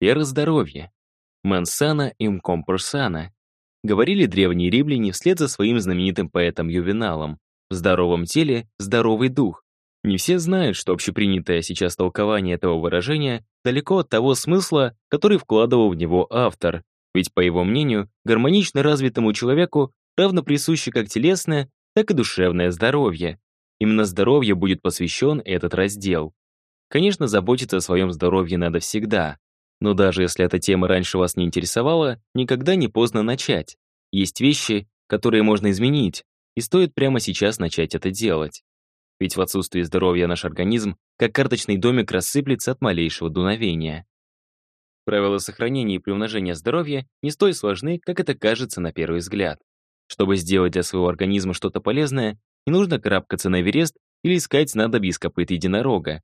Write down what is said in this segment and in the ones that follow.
Вера здоровья. Мансана им компурсана. Говорили древние римляне вслед за своим знаменитым поэтом Ювеналом. В здоровом теле – здоровый дух. Не все знают, что общепринятое сейчас толкование этого выражения далеко от того смысла, который вкладывал в него автор. Ведь, по его мнению, гармонично развитому человеку равно присуще как телесное, так и душевное здоровье. Именно здоровью будет посвящен этот раздел. Конечно, заботиться о своем здоровье надо всегда. Но даже если эта тема раньше вас не интересовала, никогда не поздно начать. Есть вещи, которые можно изменить, и стоит прямо сейчас начать это делать. Ведь в отсутствии здоровья наш организм, как карточный домик, рассыплется от малейшего дуновения. Правила сохранения и приумножения здоровья не столь сложны, как это кажется на первый взгляд. Чтобы сделать для своего организма что-то полезное, не нужно карабкаться на Эверест или искать снадобье из копыт единорога.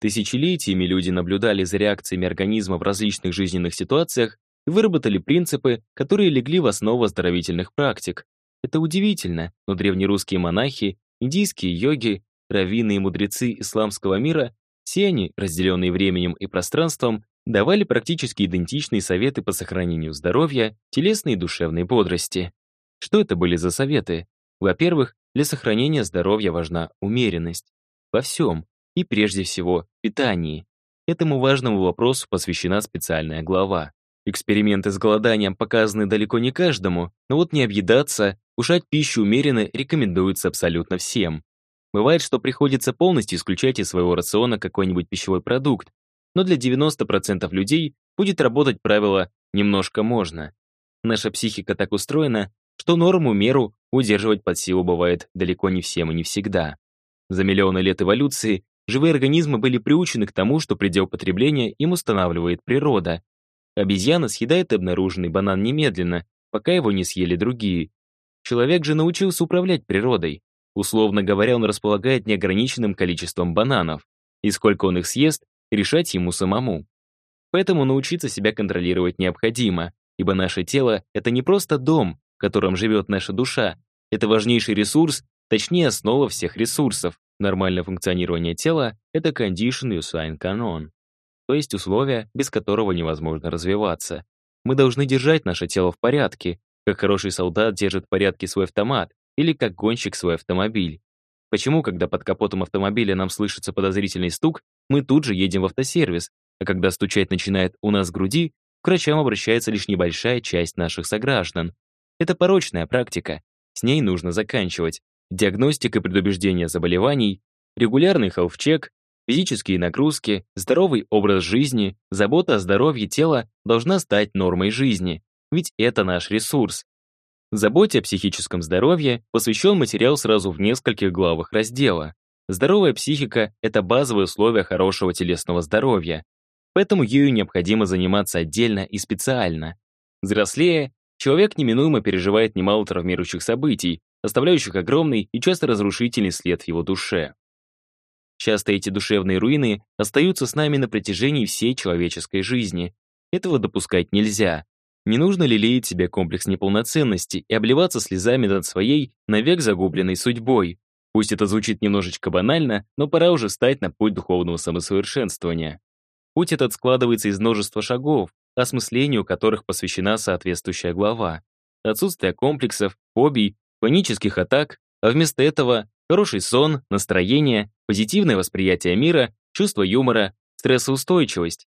Тысячелетиями люди наблюдали за реакциями организма в различных жизненных ситуациях и выработали принципы, которые легли в основу оздоровительных практик. Это удивительно, но древнерусские монахи, индийские йоги, раввины и мудрецы исламского мира, все они, разделенные временем и пространством, давали практически идентичные советы по сохранению здоровья, телесной и душевной бодрости. Что это были за советы? Во-первых, для сохранения здоровья важна умеренность. Во всем, и прежде всего, питании. Этому важному вопросу посвящена специальная глава. Эксперименты с голоданием показаны далеко не каждому, но вот не объедаться, кушать пищу умеренно рекомендуется абсолютно всем. Бывает, что приходится полностью исключать из своего рациона какой-нибудь пищевой продукт, но для 90% людей будет работать правило «немножко можно». Наша психика так устроена, что норму меру удерживать под силу бывает далеко не всем и не всегда. За миллионы лет эволюции живые организмы были приучены к тому, что предел потребления им устанавливает природа. Обезьяна съедает обнаруженный банан немедленно, пока его не съели другие. Человек же научился управлять природой. Условно говоря, он располагает неограниченным количеством бананов, и сколько он их съест, решать ему самому. Поэтому научиться себя контролировать необходимо, ибо наше тело — это не просто дом, в котором живет наша душа, это важнейший ресурс, точнее основа всех ресурсов. Нормальное функционирование тела — это condition you sign canon, то есть условие, без которого невозможно развиваться. Мы должны держать наше тело в порядке, как хороший солдат держит в порядке свой автомат или как гонщик свой автомобиль. Почему, когда под капотом автомобиля нам слышится подозрительный стук, мы тут же едем в автосервис, а когда стучать начинает у нас в груди, к врачам обращается лишь небольшая часть наших сограждан. Это порочная практика. С ней нужно заканчивать. Диагностика и предубеждение заболеваний, регулярный хелфчек, физические нагрузки, здоровый образ жизни, забота о здоровье тела должна стать нормой жизни. Ведь это наш ресурс. Заботе о психическом здоровье посвящен материал сразу в нескольких главах раздела. Здоровая психика — это базовое условие хорошего телесного здоровья. Поэтому ею необходимо заниматься отдельно и специально. Взрослея, человек неминуемо переживает немало травмирующих событий, оставляющих огромный и часто разрушительный след в его душе. Часто эти душевные руины остаются с нами на протяжении всей человеческой жизни. Этого допускать нельзя. Не нужно лелеять себе комплекс неполноценности и обливаться слезами над своей навек загубленной судьбой. Пусть это звучит немножечко банально, но пора уже встать на путь духовного самосовершенствования. Путь этот складывается из множества шагов, осмыслению которых посвящена соответствующая глава. Отсутствие комплексов, фобий, панических атак, а вместо этого хороший сон, настроение, позитивное восприятие мира, чувство юмора, стрессоустойчивость.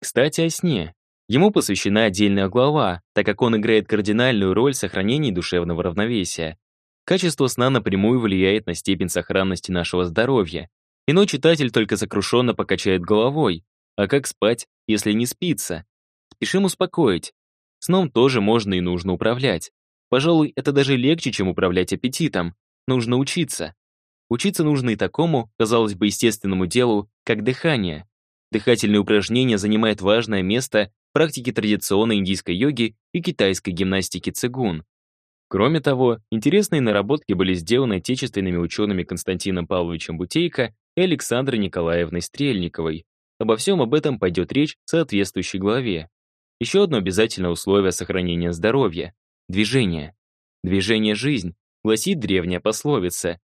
Кстати, о сне. Ему посвящена отдельная глава, так как он играет кардинальную роль в сохранении душевного равновесия. Качество сна напрямую влияет на степень сохранности нашего здоровья. Иной читатель только сокрушенно покачает головой. А как спать, если не спится? Спешим успокоить. Сном тоже можно и нужно управлять. Пожалуй, это даже легче, чем управлять аппетитом. Нужно учиться. Учиться нужно и такому, казалось бы, естественному делу, как дыхание. Дыхательные упражнения занимают важное место практики традиционной индийской йоги и китайской гимнастики цигун. Кроме того, интересные наработки были сделаны отечественными учеными Константином Павловичем Бутейко и Александрой Николаевной Стрельниковой. Обо всем об этом пойдет речь в соответствующей главе. Еще одно обязательное условие сохранения здоровья — движение. Движение — жизнь, гласит древняя пословица.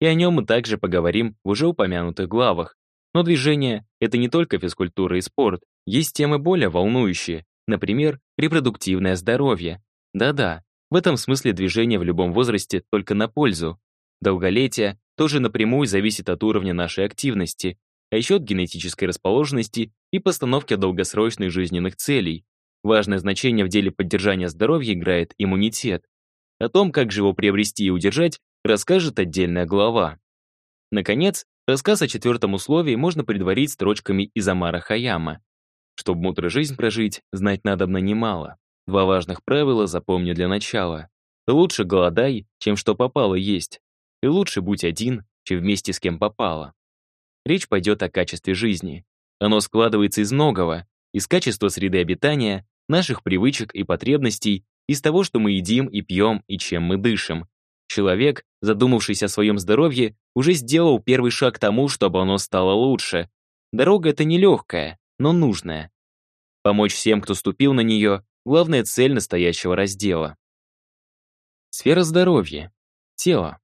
И о нем мы также поговорим в уже упомянутых главах. Но движение — это не только физкультура и спорт, Есть темы более волнующие, например, репродуктивное здоровье. Да-да, в этом смысле движение в любом возрасте только на пользу. Долголетие тоже напрямую зависит от уровня нашей активности, а еще от генетической расположенности и постановки долгосрочных жизненных целей. Важное значение в деле поддержания здоровья играет иммунитет. О том, как же его приобрести и удержать, расскажет отдельная глава. Наконец, рассказ о четвертом условии можно предварить строчками из Амара Хаяма. Чтобы мудрую жизнь прожить, знать надобно немало. Два важных правила запомни для начала. Лучше голодай, чем что попало есть. И лучше будь один, чем вместе с кем попало. Речь пойдет о качестве жизни. Оно складывается из многого, из качества среды обитания, наших привычек и потребностей, из того, что мы едим и пьем и чем мы дышим. Человек, задумавшись о своем здоровье, уже сделал первый шаг к тому, чтобы оно стало лучше. Дорога эта нелегкая, но нужная. Помочь всем, кто ступил на нее, главная цель настоящего раздела. Сфера здоровья. Тело.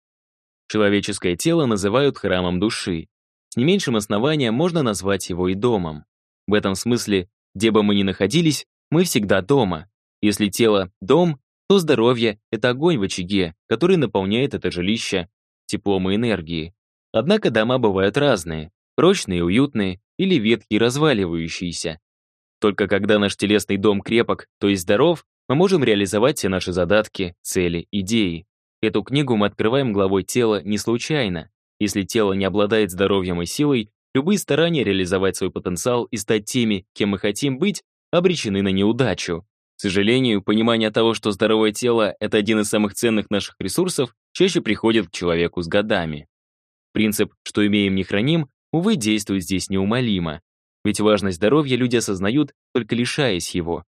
Человеческое тело называют храмом души. С не меньшим основанием можно назвать его и домом. В этом смысле, где бы мы ни находились, мы всегда дома. Если тело — дом, то здоровье — это огонь в очаге, который наполняет это жилище теплом и энергией. Однако дома бывают разные, прочные уютные, или ветхие разваливающиеся. Только когда наш телесный дом крепок, то есть здоров, мы можем реализовать все наши задатки, цели, идеи. Эту книгу мы открываем главой тела не случайно. Если тело не обладает здоровьем и силой, любые старания реализовать свой потенциал и стать теми, кем мы хотим быть, обречены на неудачу. К сожалению, понимание того, что здоровое тело — это один из самых ценных наших ресурсов, чаще приходит к человеку с годами. Принцип «что имеем, не храним» увы, действует здесь неумолимо. Ведь важность здоровья люди осознают, только лишаясь его.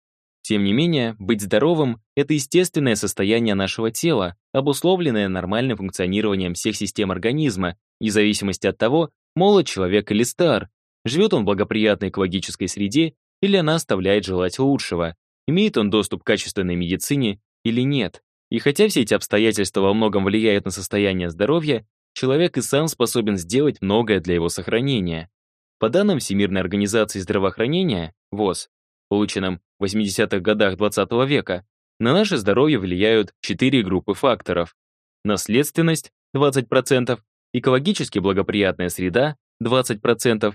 Тем не менее, быть здоровым — это естественное состояние нашего тела, обусловленное нормальным функционированием всех систем организма, вне зависимости от того, молод человек или стар, живет он в благоприятной экологической среде или она оставляет желать лучшего, имеет он доступ к качественной медицине или нет. И хотя все эти обстоятельства во многом влияют на состояние здоровья, человек и сам способен сделать многое для его сохранения. По данным Всемирной организации здравоохранения, ВОЗ, полученным в 80-х годах 20 -го века, на наше здоровье влияют четыре группы факторов. Наследственность – 20%, экологически благоприятная среда – 20%,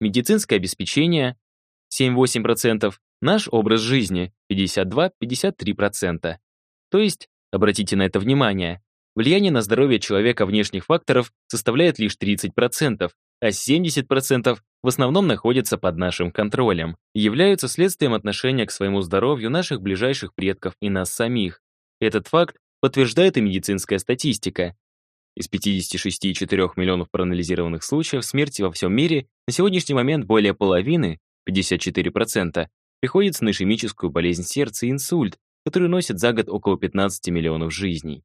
медицинское обеспечение – 7-8%, наш образ жизни – 52-53%. То есть, обратите на это внимание, влияние на здоровье человека внешних факторов составляет лишь 30%, а 70% в основном находятся под нашим контролем являются следствием отношения к своему здоровью наших ближайших предков и нас самих. Этот факт подтверждает и медицинская статистика. Из 56,4 миллионов проанализированных случаев смерти во всем мире на сегодняшний момент более половины, 54%, приходится на ишемическую болезнь сердца и инсульт, который носит за год около 15 миллионов жизней.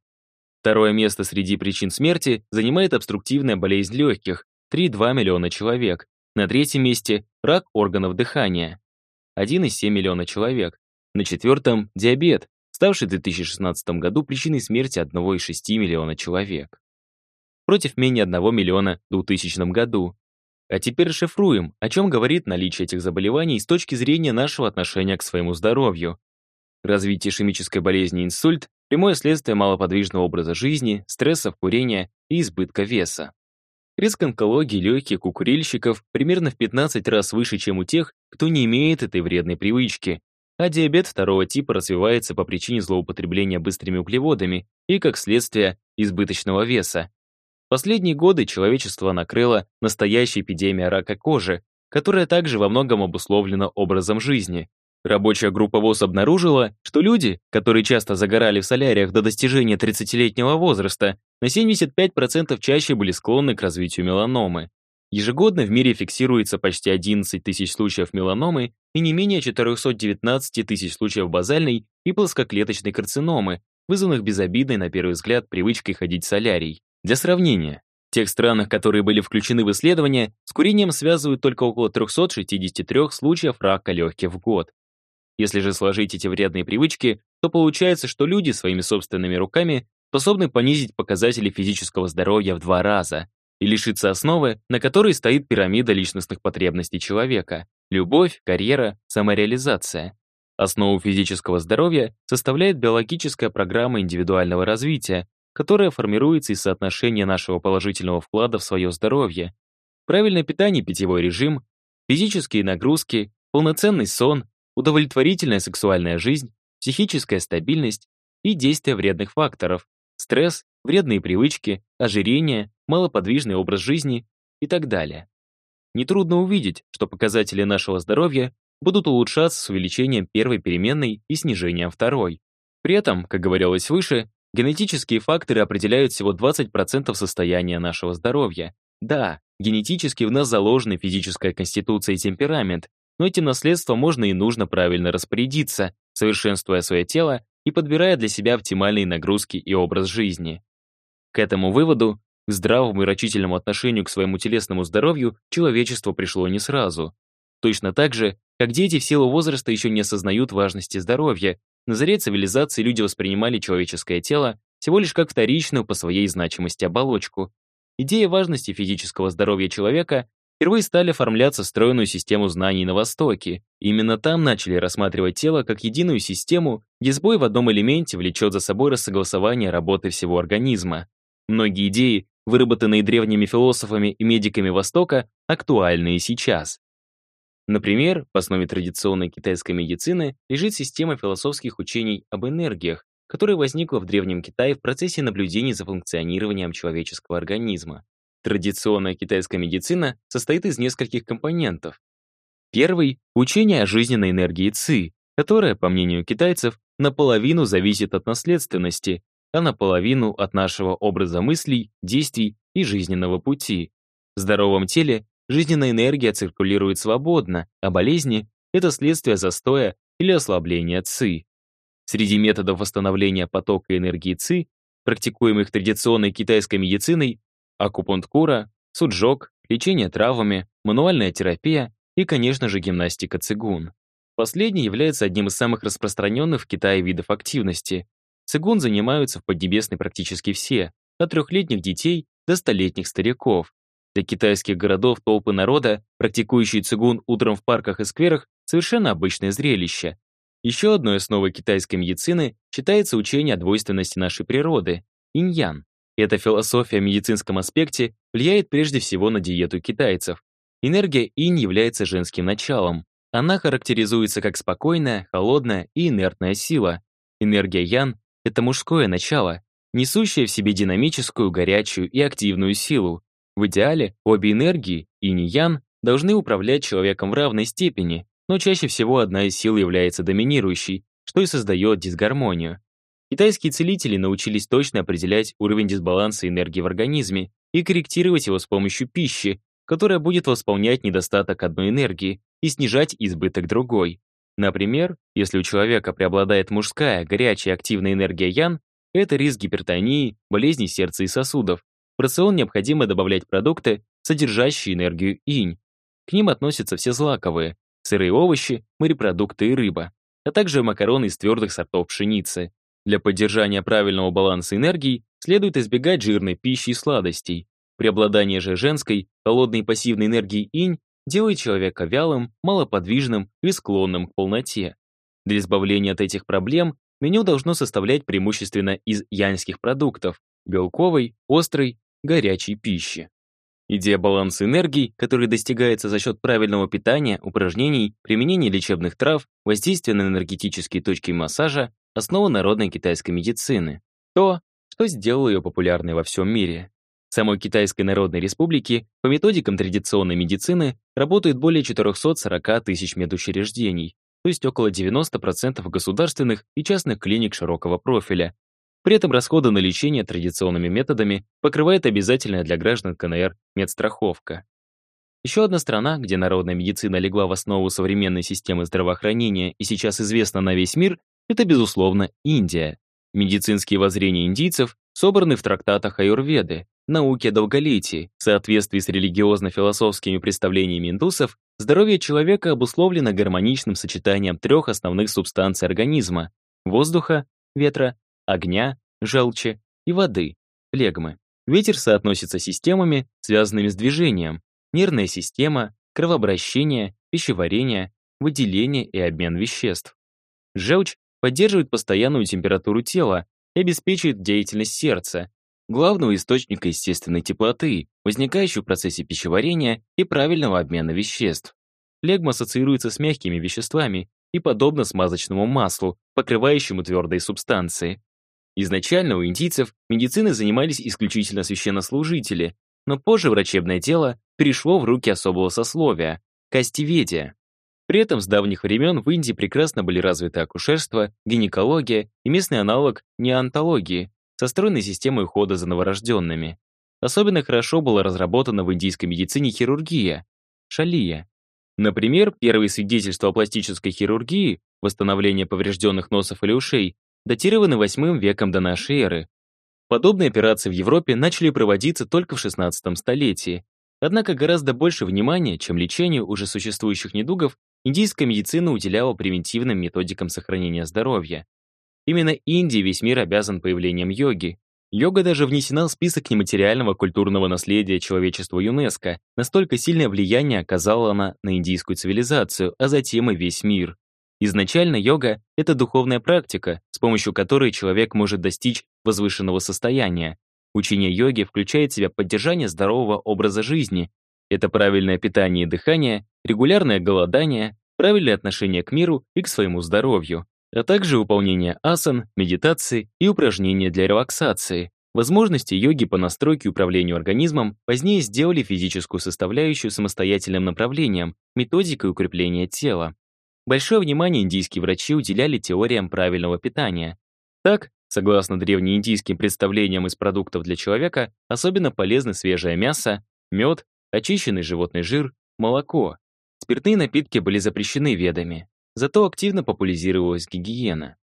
Второе место среди причин смерти занимает обструктивная болезнь легких, 3,2 миллиона человек. На третьем месте – рак органов дыхания, 1,7 миллиона человек. На четвертом – диабет, ставший в 2016 году причиной смерти 1,6 миллиона человек. Против менее 1 миллиона в 2000 году. А теперь шифруем, о чем говорит наличие этих заболеваний с точки зрения нашего отношения к своему здоровью. Развитие ишемической болезни инсульт – прямое следствие малоподвижного образа жизни, стрессов, курения и избытка веса. Риск онкологии легких у курильщиков примерно в 15 раз выше, чем у тех, кто не имеет этой вредной привычки. А диабет второго типа развивается по причине злоупотребления быстрыми углеводами и, как следствие, избыточного веса. Последние годы человечество накрыло настоящая эпидемия рака кожи, которая также во многом обусловлена образом жизни. Рабочая группа ВОЗ обнаружила, что люди, которые часто загорали в соляриях до достижения 30-летнего возраста, на 75% чаще были склонны к развитию меланомы. Ежегодно в мире фиксируется почти 11 тысяч случаев меланомы и не менее 419 тысяч случаев базальной и плоскоклеточной карциномы, вызванных безобидной, на первый взгляд, привычкой ходить в солярий. Для сравнения, в тех странах, которые были включены в исследование, с курением связывают только около 363 случаев рака легких в год. Если же сложить эти вредные привычки, то получается, что люди своими собственными руками способны понизить показатели физического здоровья в два раза. и лишится основы, на которой стоит пирамида личностных потребностей человека — любовь, карьера, самореализация. Основу физического здоровья составляет биологическая программа индивидуального развития, которая формируется из соотношения нашего положительного вклада в свое здоровье. Правильное питание, питьевой режим, физические нагрузки, полноценный сон, удовлетворительная сексуальная жизнь, психическая стабильность и действия вредных факторов, стресс, вредные привычки, ожирение, малоподвижный образ жизни и так далее. Нетрудно увидеть, что показатели нашего здоровья будут улучшаться с увеличением первой переменной и снижением второй. При этом, как говорилось выше, генетические факторы определяют всего 20% состояния нашего здоровья. Да, генетически в нас заложены физическая конституция и темперамент, но этим наследством можно и нужно правильно распорядиться, совершенствуя свое тело и подбирая для себя оптимальные нагрузки и образ жизни. К этому выводу, к здравому и рачительному отношению к своему телесному здоровью человечество пришло не сразу. Точно так же, как дети в силу возраста еще не осознают важности здоровья, на заре цивилизации люди воспринимали человеческое тело всего лишь как вторичную по своей значимости оболочку. Идея важности физического здоровья человека впервые стали оформляться стройную систему знаний на Востоке. Именно там начали рассматривать тело как единую систему, где сбой в одном элементе влечет за собой рассогласование работы всего организма. Многие идеи, выработанные древними философами и медиками Востока, актуальны и сейчас. Например, в основе традиционной китайской медицины лежит система философских учений об энергиях, которая возникла в Древнем Китае в процессе наблюдений за функционированием человеческого организма. Традиционная китайская медицина состоит из нескольких компонентов. Первый — учение о жизненной энергии ЦИ, которая, по мнению китайцев, наполовину зависит от наследственности, а наполовину от нашего образа мыслей, действий и жизненного пути. В здоровом теле жизненная энергия циркулирует свободно, а болезни — это следствие застоя или ослабления ЦИ. Среди методов восстановления потока энергии ЦИ, практикуемых традиционной китайской медициной, акупунктура, суджок, лечение травмами, мануальная терапия и, конечно же, гимнастика цигун. Последний является одним из самых распространенных в Китае видов активности. Цигун занимаются в Поднебесной практически все, от трехлетних детей до столетних стариков. Для китайских городов толпы народа, практикующие цигун утром в парках и скверах, совершенно обычное зрелище. Еще одной основой китайской медицины считается учение о двойственности нашей природы – инь-ян. Эта философия в медицинском аспекте влияет прежде всего на диету китайцев. Энергия инь является женским началом. Она характеризуется как спокойная, холодная и инертная сила. Энергия ян — это мужское начало, несущее в себе динамическую, горячую и активную силу, в идеале обе энергии, инь и ян, должны управлять человеком в равной степени, но чаще всего одна из сил является доминирующей, что и создает дисгармонию. Китайские целители научились точно определять уровень дисбаланса энергии в организме и корректировать его с помощью пищи, которая будет восполнять недостаток одной энергии и снижать избыток другой. Например, если у человека преобладает мужская, горячая активная энергия ян, это риск гипертонии, болезней сердца и сосудов, в рацион необходимо добавлять продукты, содержащие энергию инь. К ним относятся все злаковые, сырые овощи, морепродукты и рыба, а также макароны из твердых сортов пшеницы. Для поддержания правильного баланса энергии следует избегать жирной пищи и сладостей. Преобладание же женской, холодной и пассивной энергии инь делает человека вялым, малоподвижным и склонным к полноте. Для избавления от этих проблем меню должно составлять преимущественно из янских продуктов, белковой, острой горячей пищи. Идея баланса энергии, который достигается за счет правильного питания, упражнений, применения лечебных трав, воздействия на энергетические точки массажа, основа народной китайской медицины. То, что сделало ее популярной во всем мире. В самой Китайской Народной Республике по методикам традиционной медицины работает более 440 тысяч медучреждений, то есть около 90% государственных и частных клиник широкого профиля, при этом расходы на лечение традиционными методами покрывает обязательная для граждан КНР медстраховка. Еще одна страна, где народная медицина легла в основу современной системы здравоохранения и сейчас известна на весь мир, это, безусловно, Индия. Медицинские воззрения индийцев собраны в трактатах Аюрведы, науке о долголетии. В соответствии с религиозно-философскими представлениями индусов, здоровье человека обусловлено гармоничным сочетанием трех основных субстанций организма — воздуха, ветра огня, желчи и воды, флегмы. Ветер соотносится с системами, связанными с движением, нервная система, кровообращение, пищеварение, выделение и обмен веществ. Желчь поддерживает постоянную температуру тела и обеспечивает деятельность сердца, главного источника естественной теплоты, возникающей в процессе пищеварения и правильного обмена веществ. Флегма ассоциируется с мягкими веществами и подобно смазочному маслу, покрывающему твердые субстанции. Изначально у индийцев медициной занимались исключительно священнослужители, но позже врачебное дело перешло в руки особого сословия – кастиведия. При этом с давних времен в Индии прекрасно были развиты акушерство, гинекология и местный аналог неонтологии со стройной системой ухода за новорожденными. Особенно хорошо была разработана в индийской медицине хирургия – шалия. Например, первые свидетельства о пластической хирургии, восстановление поврежденных носов или ушей, датированы VIII веком до нашей эры. Подобные операции в Европе начали проводиться только в XVI столетии. Однако гораздо больше внимания, чем лечению уже существующих недугов, индийская медицина уделяла превентивным методикам сохранения здоровья. Именно Индии весь мир обязан появлением йоги. Йога даже внесена в список нематериального культурного наследия человечества ЮНЕСКО. Настолько сильное влияние оказала она на индийскую цивилизацию, а затем и весь мир. Изначально йога — это духовная практика, с помощью которой человек может достичь возвышенного состояния. Учение йоги включает в себя поддержание здорового образа жизни. Это правильное питание и дыхание, регулярное голодание, правильное отношение к миру и к своему здоровью, а также выполнение асан, медитации и упражнения для релаксации. Возможности йоги по настройке и управлению организмом позднее сделали физическую составляющую самостоятельным направлением, методикой укрепления тела. Большое внимание индийские врачи уделяли теориям правильного питания. Так, согласно древнеиндийским представлениям из продуктов для человека, особенно полезны свежее мясо, мед, очищенный животный жир, молоко. Спиртные напитки были запрещены ведами, зато активно популяризировалась гигиена.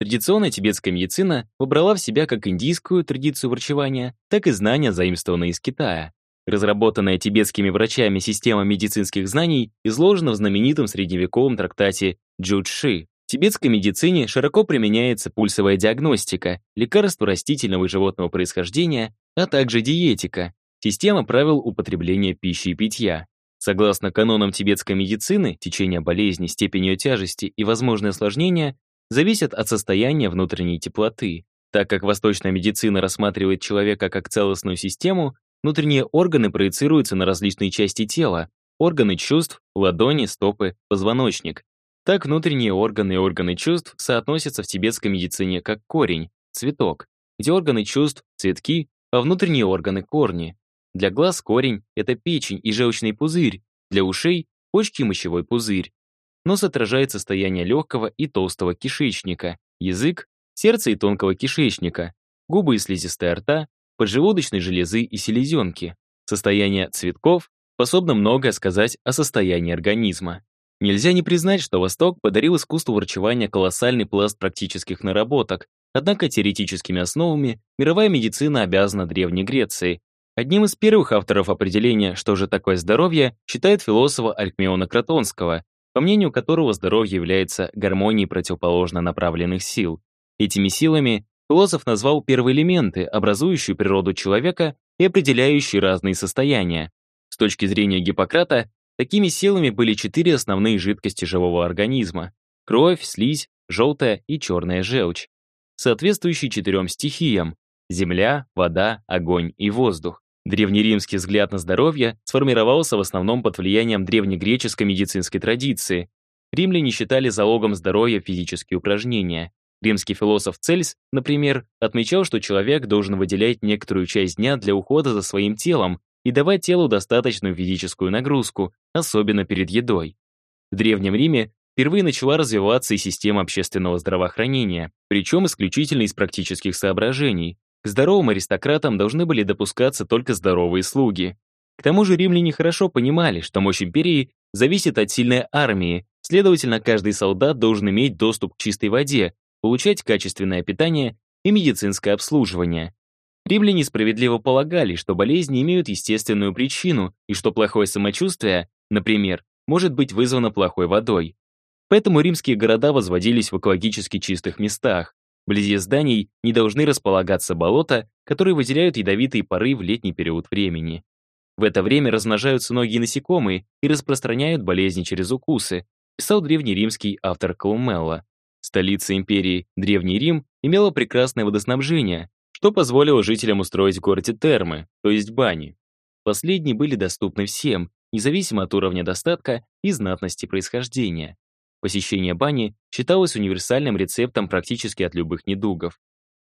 Традиционная тибетская медицина вобрала в себя как индийскую традицию врачевания, так и знания, заимствованные из Китая. Разработанная тибетскими врачами система медицинских знаний изложена в знаменитом средневековом трактате Джудши. В тибетской медицине широко применяется пульсовая диагностика, лекарства растительного и животного происхождения, а также диетика, система правил употребления пищи и питья. Согласно канонам тибетской медицины, течение болезни, степень ее тяжести и возможные осложнения зависят от состояния внутренней теплоты. Так как восточная медицина рассматривает человека как целостную систему, Внутренние органы проецируются на различные части тела, органы чувств, ладони, стопы, позвоночник. Так внутренние органы и органы чувств соотносятся в тибетской медицине как корень, цветок, где органы чувств — цветки, а внутренние органы — корни. Для глаз корень — это печень и желчный пузырь, для ушей — почки и мочевой пузырь. Нос отражает состояние легкого и толстого кишечника, язык — сердце и тонкого кишечника, губы и слизистая рта поджелудочной железы и селезенки. Состояние цветков способно многое сказать о состоянии организма. Нельзя не признать, что Восток подарил искусству врачевания колоссальный пласт практических наработок, однако теоретическими основами мировая медицина обязана Древней Греции. Одним из первых авторов определения, что же такое здоровье, считает философа Алькмеона Кротонского, по мнению которого здоровье является гармонией противоположно направленных сил. Этими силами Философ назвал первые элементы, образующие природу человека и определяющие разные состояния. С точки зрения Гиппократа, такими силами были четыре основные жидкости живого организма – кровь, слизь, желтая и черная желчь, соответствующие четырем стихиям – земля, вода, огонь и воздух. Древнеримский взгляд на здоровье сформировался в основном под влиянием древнегреческой медицинской традиции. Римляне считали залогом здоровья физические упражнения. Римский философ Цельс, например, отмечал, что человек должен выделять некоторую часть дня для ухода за своим телом и давать телу достаточную физическую нагрузку, особенно перед едой. В Древнем Риме впервые начала развиваться и система общественного здравоохранения, причем исключительно из практических соображений. К здоровым аристократам должны были допускаться только здоровые слуги. К тому же римляне хорошо понимали, что мощь империи зависит от сильной армии, следовательно, каждый солдат должен иметь доступ к чистой воде, получать качественное питание и медицинское обслуживание. Римляне справедливо полагали, что болезни имеют естественную причину и что плохое самочувствие, например, может быть вызвано плохой водой. Поэтому римские города возводились в экологически чистых местах. Вблизи зданий не должны располагаться болота, которые выделяют ядовитые пары в летний период времени. В это время размножаются многие насекомые и распространяют болезни через укусы, писал древнеримский автор Колумелла. Столица империи, Древний Рим, имела прекрасное водоснабжение, что позволило жителям устроить в городе термы, то есть бани. Последние были доступны всем, независимо от уровня достатка и знатности происхождения. Посещение бани считалось универсальным рецептом практически от любых недугов.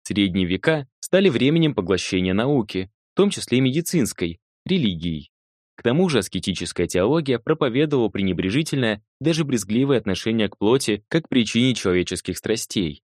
Средние века стали временем поглощения науки, в том числе медицинской, религией. К тому же аскетическая теология проповедовала пренебрежительное, даже брезгливое отношение к плоти как причине человеческих страстей.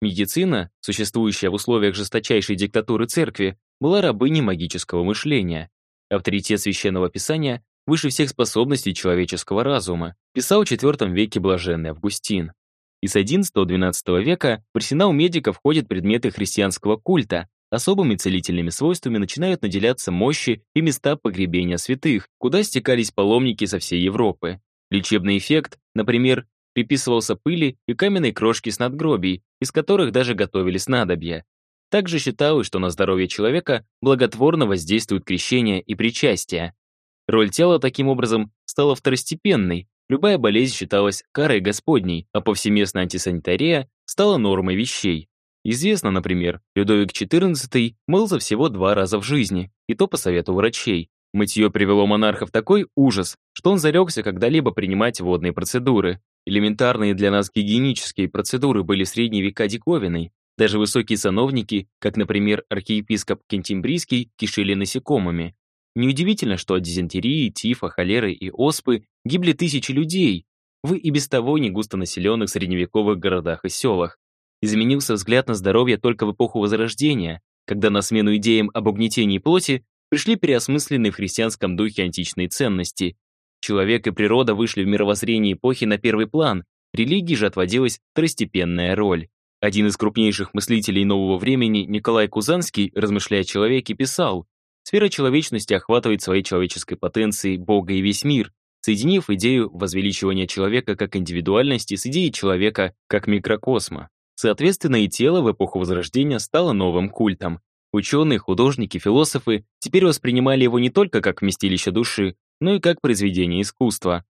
Медицина, существующая в условиях жесточайшей диктатуры церкви, была рабыней магического мышления. Авторитет священного писания выше всех способностей человеческого разума, писал в IV веке блаженный Августин. Из XI-XII века в арсенал медика входят предметы христианского культа, особыми целительными свойствами начинают наделяться мощи и места погребения святых, куда стекались паломники со всей Европы. Лечебный эффект, например, приписывался пыли и каменной крошке с надгробий, из которых даже готовили снадобья. Также считалось, что на здоровье человека благотворно воздействуют крещение и причастие. Роль тела таким образом стала второстепенной, любая болезнь считалась карой Господней, а повсеместная антисанитария стала нормой вещей. Известно, например, Людовик XIV мылся всего два раза в жизни, и то по совету врачей. Мытье привело монарха в такой ужас, что он зарекся когда-либо принимать водные процедуры. Элементарные для нас гигиенические процедуры были средние века диковиной. Даже высокие сановники, как, например, архиепископ Кентимбрийский, кишели насекомыми. Неудивительно, что от дизентерии, тифа, холеры и оспы гибли тысячи людей в и без того не густонаселенных средневековых городах и селах. Изменился взгляд на здоровье только в эпоху Возрождения, когда на смену идеям об угнетении плоти пришли переосмысленные в христианском духе античные ценности. Человек и природа вышли в мировоззрении эпохи на первый план, религии же отводилась второстепенная роль. Один из крупнейших мыслителей нового времени, Николай Кузанский, размышляя о человеке, писал, «Сфера человечности охватывает своей человеческой потенцией Бога и весь мир, соединив идею возвеличивания человека как индивидуальности с идеей человека как микрокосма. Соответственно, и тело в эпоху Возрождения стало новым культом. Ученые, художники, философы теперь воспринимали его не только как вместилище души, но и как произведение искусства.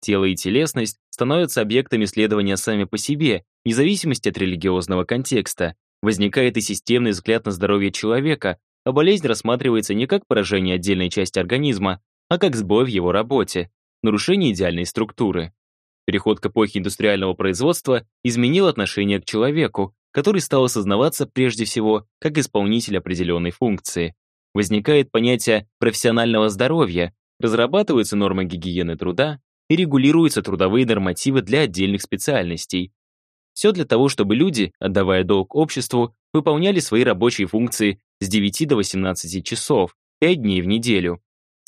Тело и телесность становятся объектами исследования сами по себе, вне зависимости от религиозного контекста. Возникает и системный взгляд на здоровье человека, а болезнь рассматривается не как поражение отдельной части организма, а как сбой в его работе, нарушение идеальной структуры. Переход к эпохе индустриального производства изменил отношение к человеку, который стал осознаваться прежде всего как исполнитель определенной функции. Возникает понятие профессионального здоровья, разрабатываются нормы гигиены труда и регулируются трудовые нормативы для отдельных специальностей. Все для того, чтобы люди, отдавая долг обществу, выполняли свои рабочие функции с 9 до 18 часов, 5 дней в неделю.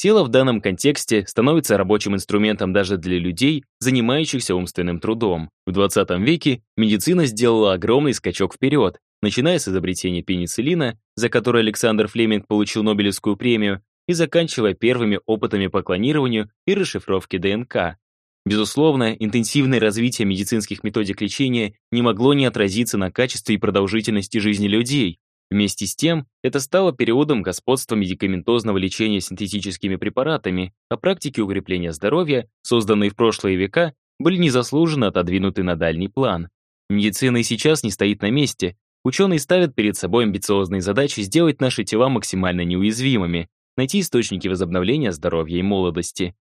Тело в данном контексте становится рабочим инструментом даже для людей, занимающихся умственным трудом. В 20 веке медицина сделала огромный скачок вперед, начиная с изобретения пенициллина, за которое Александр Флеминг получил Нобелевскую премию, и заканчивая первыми опытами по клонированию и расшифровке ДНК. Безусловно, интенсивное развитие медицинских методик лечения не могло не отразиться на качестве и продолжительности жизни людей, Вместе с тем, это стало периодом господства медикаментозного лечения синтетическими препаратами, а практики укрепления здоровья, созданные в прошлые века, были незаслуженно отодвинуты на дальний план. Медицина и сейчас не стоит на месте. Ученые ставят перед собой амбициозные задачи сделать наши тела максимально неуязвимыми, найти источники возобновления здоровья и молодости.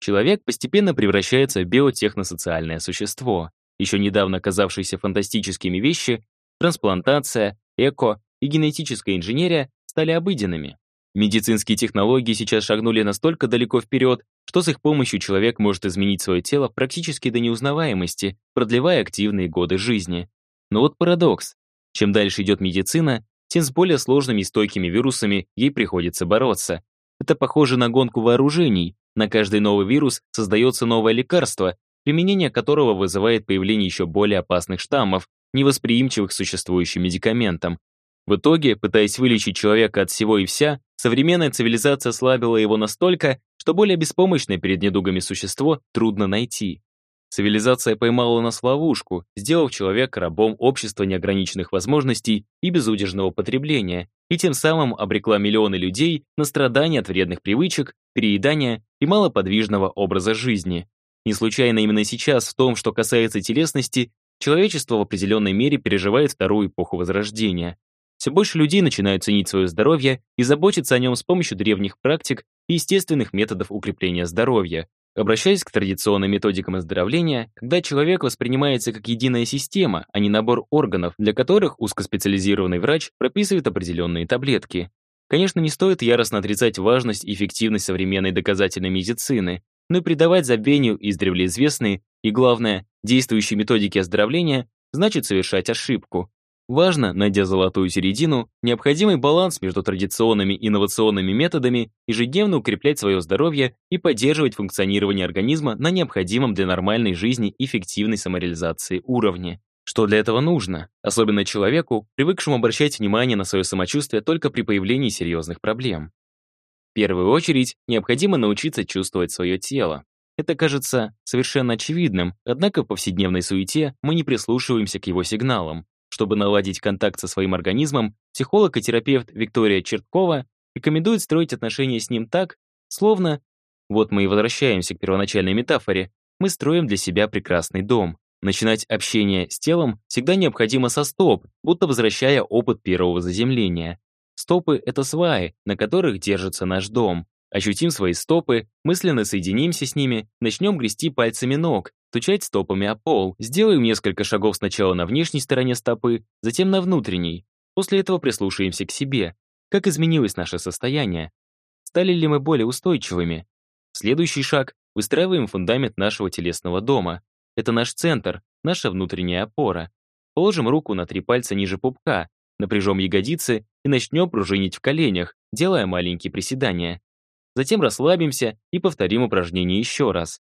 Человек постепенно превращается в биотехносоциальное существо. Еще недавно казавшиеся фантастическими вещи – трансплантация, эко, и генетическая инженерия стали обыденными. Медицинские технологии сейчас шагнули настолько далеко вперед, что с их помощью человек может изменить свое тело практически до неузнаваемости, продлевая активные годы жизни. Но вот парадокс. Чем дальше идет медицина, тем с более сложными и стойкими вирусами ей приходится бороться. Это похоже на гонку вооружений. На каждый новый вирус создается новое лекарство, применение которого вызывает появление еще более опасных штаммов, невосприимчивых к существующим медикаментам. В итоге, пытаясь вылечить человека от всего и вся, современная цивилизация слабила его настолько, что более беспомощное перед недугами существо трудно найти. Цивилизация поймала нас в ловушку, сделав человека рабом общества неограниченных возможностей и безудержного потребления, и тем самым обрекла миллионы людей на страдания от вредных привычек, переедания и малоподвижного образа жизни. Не случайно именно сейчас, в том, что касается телесности, человечество в определенной мере переживает вторую эпоху Возрождения. Все больше людей начинают ценить свое здоровье и заботиться о нем с помощью древних практик и естественных методов укрепления здоровья, Обращаясь к традиционным методикам оздоровления, когда человек воспринимается как единая система, а не набор органов, для которых узкоспециализированный врач прописывает определенные таблетки. Конечно, не стоит яростно отрицать важность и эффективность современной доказательной медицины, но и придавать забвению издревле известные и, главное, действующие методики оздоровления значит совершать ошибку. Важно, найдя золотую середину, необходимый баланс между традиционными инновационными методами, ежедневно укреплять свое здоровье и поддерживать функционирование организма на необходимом для нормальной жизни эффективной самореализации уровне. Что для этого нужно, особенно человеку, привыкшему обращать внимание на свое самочувствие только при появлении серьезных проблем? В первую очередь, необходимо научиться чувствовать свое тело. Это кажется совершенно очевидным, однако в повседневной суете мы не прислушиваемся к его сигналам. Чтобы наладить контакт со своим организмом, психолог и терапевт Виктория Черткова рекомендует строить отношения с ним так, словно, вот мы и возвращаемся к первоначальной метафоре, мы строим для себя прекрасный дом. Начинать общение с телом всегда необходимо со стоп, будто возвращая опыт первого заземления. Стопы — это сваи, на которых держится наш дом. Ощутим свои стопы, мысленно соединимся с ними, начнем грести пальцами ног, стучать стопами о пол, сделаем несколько шагов сначала на внешней стороне стопы, затем на внутренней. После этого прислушаемся к себе. Как изменилось наше состояние? Стали ли мы более устойчивыми? Следующий шаг — выстраиваем фундамент нашего телесного дома. Это наш центр, наша внутренняя опора. Положим руку на три пальца ниже пупка, напряжем ягодицы и начнем пружинить в коленях, делая маленькие приседания. Затем расслабимся и повторим упражнение еще раз.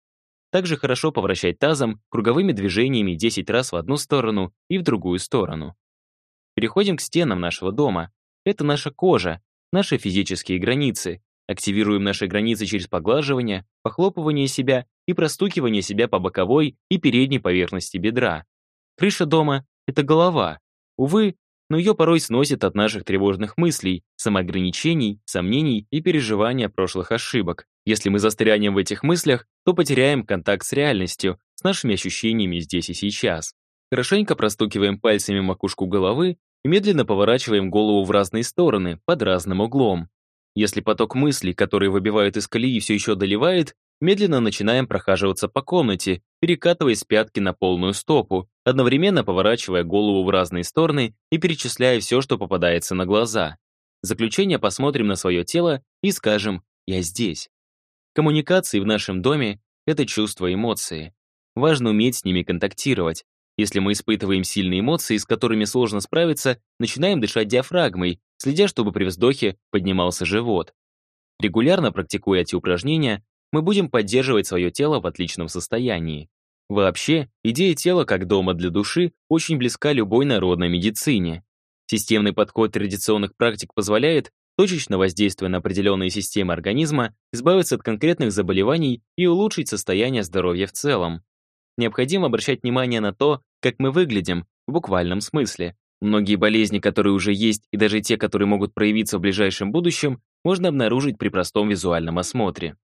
Также хорошо повращать тазом круговыми движениями 10 раз в одну сторону и в другую сторону. Переходим к стенам нашего дома. Это наша кожа, наши физические границы. Активируем наши границы через поглаживание, похлопывание себя и простукивание себя по боковой и передней поверхности бедра. Крыша дома — это голова. Увы, но ее порой сносит от наших тревожных мыслей, самоограничений, сомнений и переживания прошлых ошибок. Если мы застрянем в этих мыслях, то потеряем контакт с реальностью, с нашими ощущениями здесь и сейчас. Хорошенько простукиваем пальцами макушку головы и медленно поворачиваем голову в разные стороны, под разным углом. Если поток мыслей, которые выбивают из колеи, все еще доливает, медленно начинаем прохаживаться по комнате, перекатываясь с пятки на полную стопу, одновременно поворачивая голову в разные стороны и перечисляя все, что попадается на глаза. В заключение посмотрим на свое тело и скажем «я здесь». Коммуникации в нашем доме — это чувства и эмоции. Важно уметь с ними контактировать. Если мы испытываем сильные эмоции, с которыми сложно справиться, начинаем дышать диафрагмой, следя, чтобы при вздохе поднимался живот. Регулярно практикуя эти упражнения, мы будем поддерживать свое тело в отличном состоянии. Вообще, идея тела как дома для души очень близка любой народной медицине. Системный подход традиционных практик позволяет, точечно воздействуя на определенные системы организма, избавиться от конкретных заболеваний и улучшить состояние здоровья в целом. Необходимо обращать внимание на то, как мы выглядим, в буквальном смысле. Многие болезни, которые уже есть, и даже те, которые могут проявиться в ближайшем будущем, можно обнаружить при простом визуальном осмотре.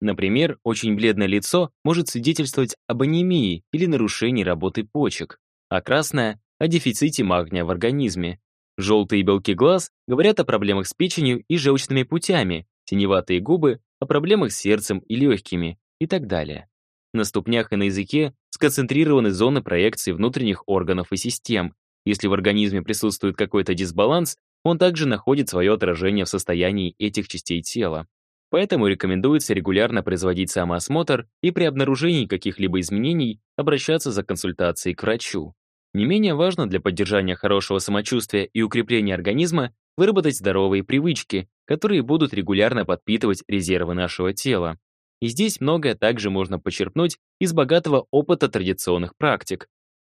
Например, очень бледное лицо может свидетельствовать об анемии или нарушении работы почек, а красное — о дефиците магния в организме. Желтые белки глаз говорят о проблемах с печенью и желчными путями, синеватые губы — о проблемах с сердцем и легкими и так далее. На ступнях и на языке сконцентрированы зоны проекции внутренних органов и систем. Если в организме присутствует какой-то дисбаланс, он также находит свое отражение в состоянии этих частей тела. Поэтому рекомендуется регулярно производить самоосмотр и при обнаружении каких-либо изменений обращаться за консультацией к врачу. Не менее важно для поддержания хорошего самочувствия и укрепления организма выработать здоровые привычки, которые будут регулярно подпитывать резервы нашего тела. И здесь многое также можно почерпнуть из богатого опыта традиционных практик.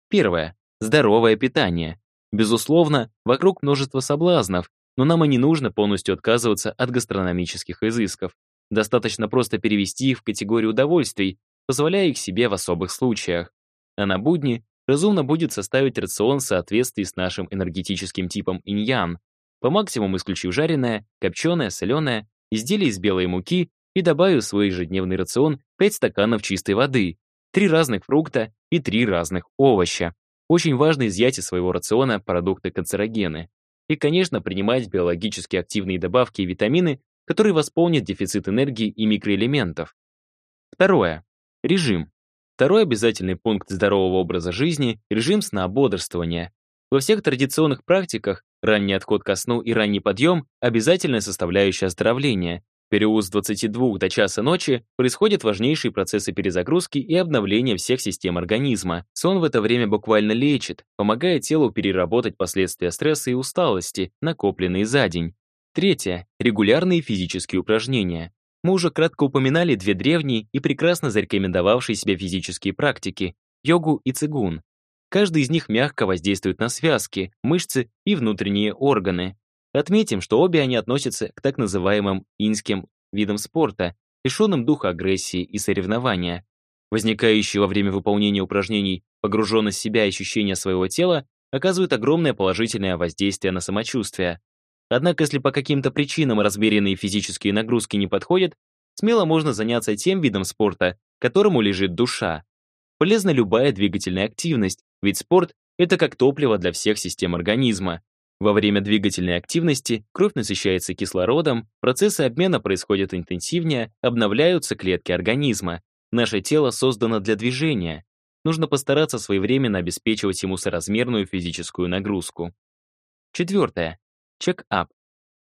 Первое. Здоровое питание. Безусловно, вокруг множество соблазнов, но нам и не нужно полностью отказываться от гастрономических изысков. Достаточно просто перевести их в категорию удовольствий. позволяя их себе в особых случаях. А на будни разумно будет составить рацион в соответствии с нашим энергетическим типом иньян, по максимуму исключив жареное, копченое, соленое, изделия из белой муки и добавив в свой ежедневный рацион 5 стаканов чистой воды, 3 разных фрукта и 3 разных овоща. Очень важно изъять из своего рациона продукты-канцерогены. И, конечно, принимать биологически активные добавки и витамины, которые восполнят дефицит энергии и микроэлементов. Второе. Режим. Второй обязательный пункт здорового образа жизни – режим сна-бодрствования. Во всех традиционных практиках ранний отход ко сну и ранний подъем – обязательная составляющая оздоровления. Период с 22 до часа ночи происходят важнейшие процессы перезагрузки и обновления всех систем организма. Сон в это время буквально лечит, помогая телу переработать последствия стресса и усталости, накопленные за день. Третье. Регулярные физические упражнения. Мы уже кратко упоминали две древние и прекрасно зарекомендовавшие себя физические практики – йогу и цигун. Каждый из них мягко воздействует на связки, мышцы и внутренние органы. Отметим, что обе они относятся к так называемым инским видам спорта, лишенным духа агрессии и соревнования. Возникающие во время выполнения упражнений погруженность в себя ощущения своего тела оказывают огромное положительное воздействие на самочувствие. Однако, если по каким-то причинам размеренные физические нагрузки не подходят, смело можно заняться тем видом спорта, которому лежит душа. Полезна любая двигательная активность, ведь спорт — это как топливо для всех систем организма. Во время двигательной активности кровь насыщается кислородом, процессы обмена происходят интенсивнее, обновляются клетки организма. Наше тело создано для движения. Нужно постараться своевременно обеспечивать ему соразмерную физическую нагрузку. Четвертое. Чек-ап.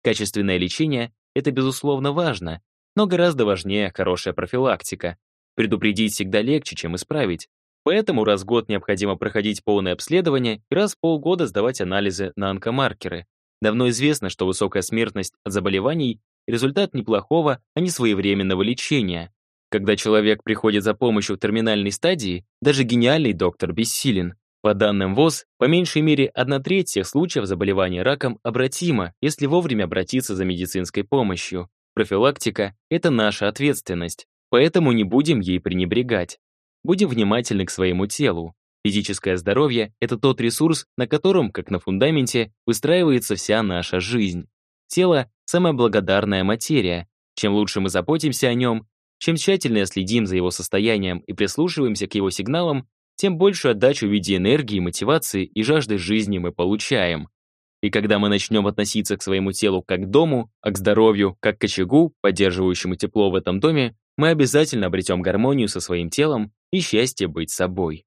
Качественное лечение – это, безусловно, важно, но гораздо важнее хорошая профилактика. Предупредить всегда легче, чем исправить. Поэтому раз в год необходимо проходить полное обследование и раз в полгода сдавать анализы на онкомаркеры. Давно известно, что высокая смертность от заболеваний – результат неплохого, а не своевременного лечения. Когда человек приходит за помощью в терминальной стадии, даже гениальный доктор бессилен. По данным ВОЗ, по меньшей мере одна треть всех случаев заболевания раком обратима, если вовремя обратиться за медицинской помощью. Профилактика – это наша ответственность, поэтому не будем ей пренебрегать. Будем внимательны к своему телу. Физическое здоровье – это тот ресурс, на котором, как на фундаменте, выстраивается вся наша жизнь. Тело – самая благодарная материя. Чем лучше мы заботимся о нем, чем тщательнее следим за его состоянием и прислушиваемся к его сигналам, тем большую отдачу в виде энергии, мотивации и жажды жизни мы получаем. И когда мы начнем относиться к своему телу как к дому, а к здоровью как к очагу, поддерживающему тепло в этом доме, мы обязательно обретем гармонию со своим телом и счастье быть собой.